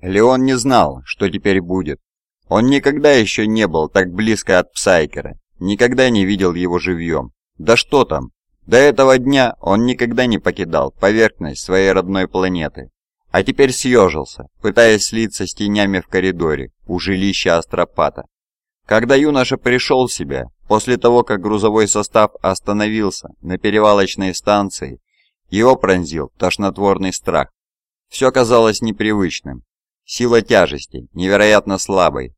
Леон не знал, что теперь будет. Он никогда еще не был так близко от Псайкера, никогда не видел его живьем. Да что там, до этого дня он никогда не покидал поверхность своей родной планеты. А теперь съежился, пытаясь слиться с тенями в коридоре у жилища Астропата. Когда юноша пришел в себя, после того, как грузовой состав остановился на перевалочной станции, его пронзил тошнотворный страх. Все казалось непривычным. Сила тяжести невероятно слабой.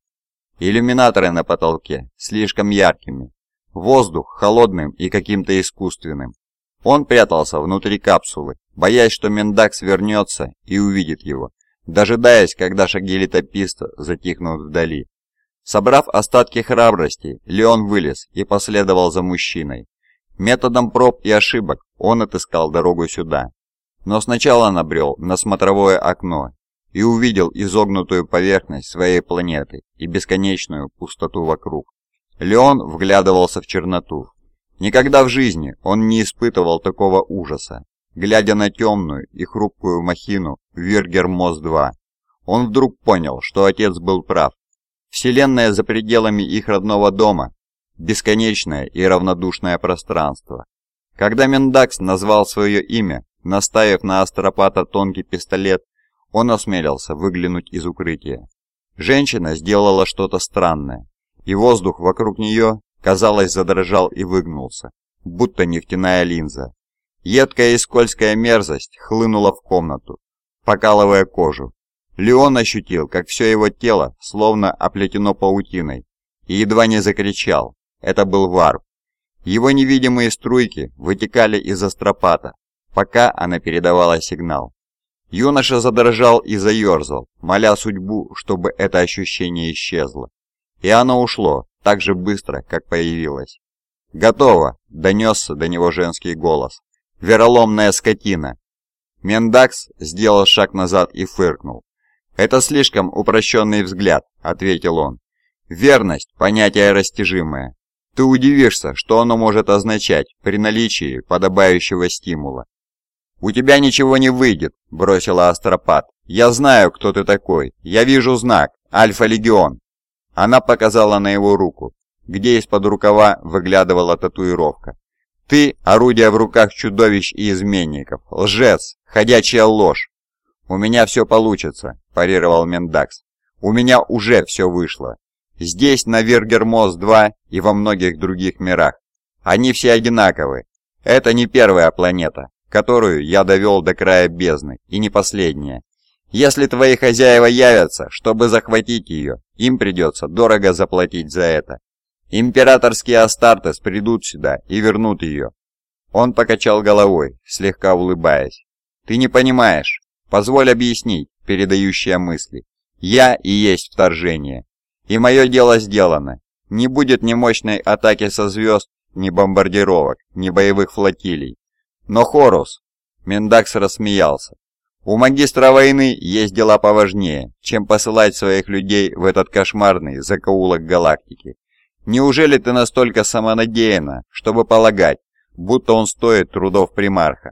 Иллюминаторы на потолке слишком яркими. Воздух холодным и каким-то искусственным. Он прятался внутри капсулы, боясь, что Мендакс вернется и увидит его, дожидаясь, когда шаги летописца затихнут вдали. Собрав остатки храбрости, Леон вылез и последовал за мужчиной. Методом проб и ошибок он отыскал дорогу сюда. Но сначала набрел на смотровое окно и увидел изогнутую поверхность своей планеты и бесконечную пустоту вокруг. Леон вглядывался в черноту. Никогда в жизни он не испытывал такого ужаса. Глядя на темную и хрупкую махину Виргермос-2, он вдруг понял, что отец был прав. Вселенная за пределами их родного дома – бесконечное и равнодушное пространство. Когда Мендакс назвал свое имя, наставив на астропата тонкий пистолет, он осмелился выглянуть из укрытия. Женщина сделала что-то странное и воздух вокруг нее, казалось, задрожал и выгнулся, будто нефтяная линза. Едкая и скользкая мерзость хлынула в комнату, покалывая кожу. Леон ощутил, как все его тело словно оплетено паутиной, и едва не закричал. Это был варп. Его невидимые струйки вытекали из астропата, пока она передавала сигнал. Юноша задрожал и заерзал, моля судьбу, чтобы это ощущение исчезло. И оно ушло так же быстро, как появилось. «Готово!» – донесся до него женский голос. «Вероломная скотина!» Мендакс сделал шаг назад и фыркнул. «Это слишком упрощенный взгляд», — ответил он. «Верность – понятие растяжимое. Ты удивишься, что оно может означать при наличии подобающего стимула». «У тебя ничего не выйдет», – бросила Астропат. «Я знаю, кто ты такой. Я вижу знак. Альфа-легион. Она показала на его руку, где из-под рукава выглядывала татуировка. «Ты – орудие в руках чудовищ и изменников, лжец, ходячая ложь!» «У меня все получится», – парировал Мендакс. «У меня уже все вышло. Здесь, на Вергермос-2 и во многих других мирах. Они все одинаковы. Это не первая планета, которую я довел до края бездны, и не последняя. Если твои хозяева явятся, чтобы захватить ее, им придется дорого заплатить за это. Императорские Астартес придут сюда и вернут ее. Он покачал головой, слегка улыбаясь. Ты не понимаешь. Позволь объяснить, передающая мысли. Я и есть вторжение. И мое дело сделано. Не будет ни мощной атаки со звезд, ни бомбардировок, ни боевых флотилий. Но Хорус... Мендакс рассмеялся. У магистра войны есть дела поважнее, чем посылать своих людей в этот кошмарный закоулок галактики. Неужели ты настолько самонадеяна, чтобы полагать, будто он стоит трудов примарха?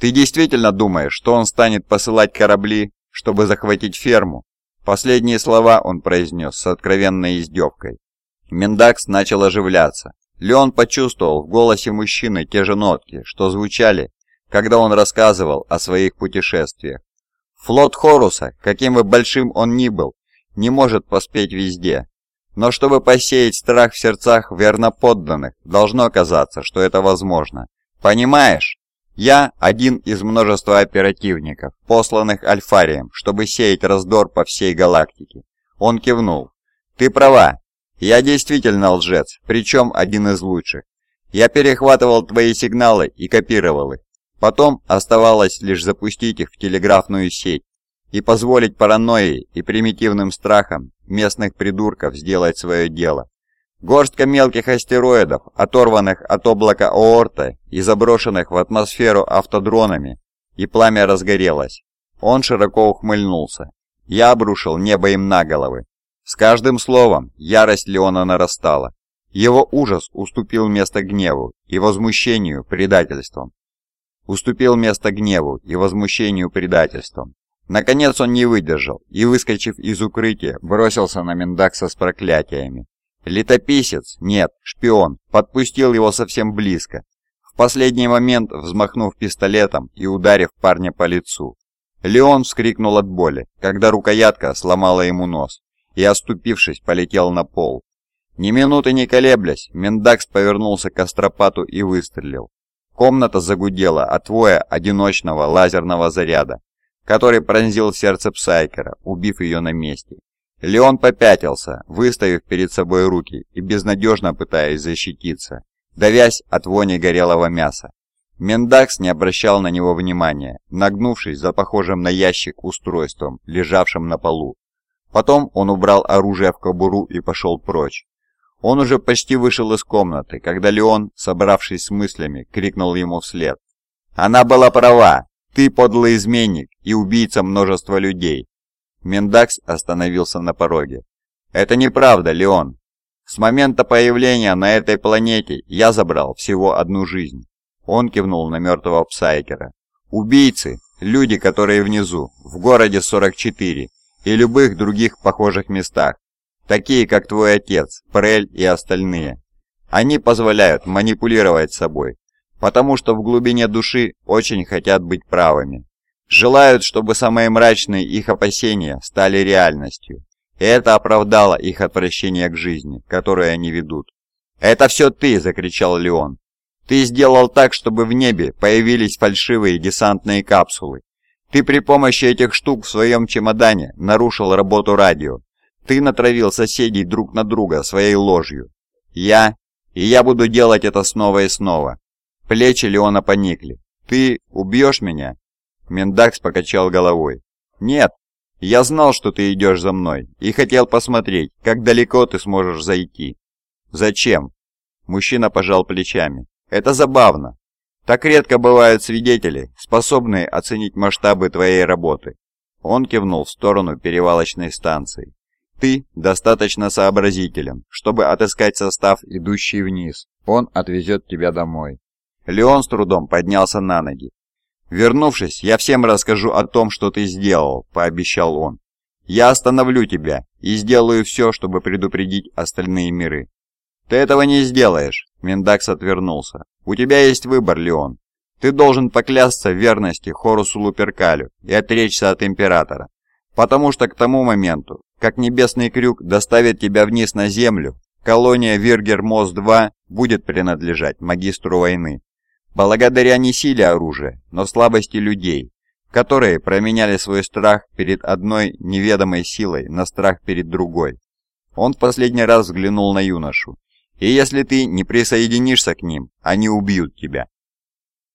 Ты действительно думаешь, что он станет посылать корабли, чтобы захватить ферму? Последние слова он произнес с откровенной издевкой. Мендакс начал оживляться. Леон почувствовал в голосе мужчины те же нотки, что звучали когда он рассказывал о своих путешествиях. Флот Хоруса, каким бы большим он ни был, не может поспеть везде. Но чтобы посеять страх в сердцах верноподданных, должно казаться, что это возможно. Понимаешь? Я один из множества оперативников, посланных Альфарием, чтобы сеять раздор по всей галактике. Он кивнул. Ты права. Я действительно лжец, причем один из лучших. Я перехватывал твои сигналы и копировал их. Потом оставалось лишь запустить их в телеграфную сеть и позволить паранойи и примитивным страхам местных придурков сделать свое дело. Горстка мелких астероидов, оторванных от облака Оорта и заброшенных в атмосферу автодронами, и пламя разгорелось. Он широко ухмыльнулся. Я обрушил небо им на головы. С каждым словом ярость Леона нарастала. Его ужас уступил место гневу и возмущению предательством уступил место гневу и возмущению предательством. Наконец он не выдержал и, выскочив из укрытия, бросился на Мендакса с проклятиями. Летописец, нет, шпион, подпустил его совсем близко, в последний момент взмахнув пистолетом и ударив парня по лицу. Леон вскрикнул от боли, когда рукоятка сломала ему нос, и, оступившись, полетел на пол. Ни минуты не колеблясь, Мендакс повернулся к астропату и выстрелил. Комната загудела от воя одиночного лазерного заряда, который пронзил сердце Псайкера, убив ее на месте. Леон попятился, выставив перед собой руки и безнадежно пытаясь защититься, давясь от вони горелого мяса. Мендакс не обращал на него внимания, нагнувшись за похожим на ящик устройством, лежавшим на полу. Потом он убрал оружие в кобуру и пошел прочь. Он уже почти вышел из комнаты, когда Леон, собравшись с мыслями, крикнул ему вслед. «Она была права! Ты подлый изменник и убийца множества людей!» Мендакс остановился на пороге. «Это неправда, Леон. С момента появления на этой планете я забрал всего одну жизнь». Он кивнул на мертвого Псайкера. «Убийцы – люди, которые внизу, в городе 44 и любых других похожих местах, такие как твой отец, Прель и остальные. Они позволяют манипулировать собой, потому что в глубине души очень хотят быть правыми. Желают, чтобы самые мрачные их опасения стали реальностью. И это оправдало их отвращение к жизни, которую они ведут. «Это все ты!» – закричал Леон. «Ты сделал так, чтобы в небе появились фальшивые десантные капсулы. Ты при помощи этих штук в своем чемодане нарушил работу радио. Ты натравил соседей друг на друга своей ложью. Я... И я буду делать это снова и снова. Плечи Леона поникли. Ты убьешь меня? Мендакс покачал головой. Нет, я знал, что ты идешь за мной, и хотел посмотреть, как далеко ты сможешь зайти. Зачем? Мужчина пожал плечами. Это забавно. Так редко бывают свидетели, способные оценить масштабы твоей работы. Он кивнул в сторону перевалочной станции. Ты достаточно сообразителен, чтобы отыскать состав, идущий вниз. Он отвезет тебя домой. Леон с трудом поднялся на ноги. «Вернувшись, я всем расскажу о том, что ты сделал», – пообещал он. «Я остановлю тебя и сделаю все, чтобы предупредить остальные миры». «Ты этого не сделаешь», – Мендакс отвернулся. «У тебя есть выбор, Леон. Ты должен поклясться в верности Хорусу Луперкалю и отречься от Императора. Потому что к тому моменту, как Небесный Крюк доставит тебя вниз на Землю, колония Виргер-Мос-2 будет принадлежать Магистру Войны. Благодаря не силе оружия, но слабости людей, которые променяли свой страх перед одной неведомой силой на страх перед другой. Он в последний раз взглянул на юношу. «И если ты не присоединишься к ним, они убьют тебя».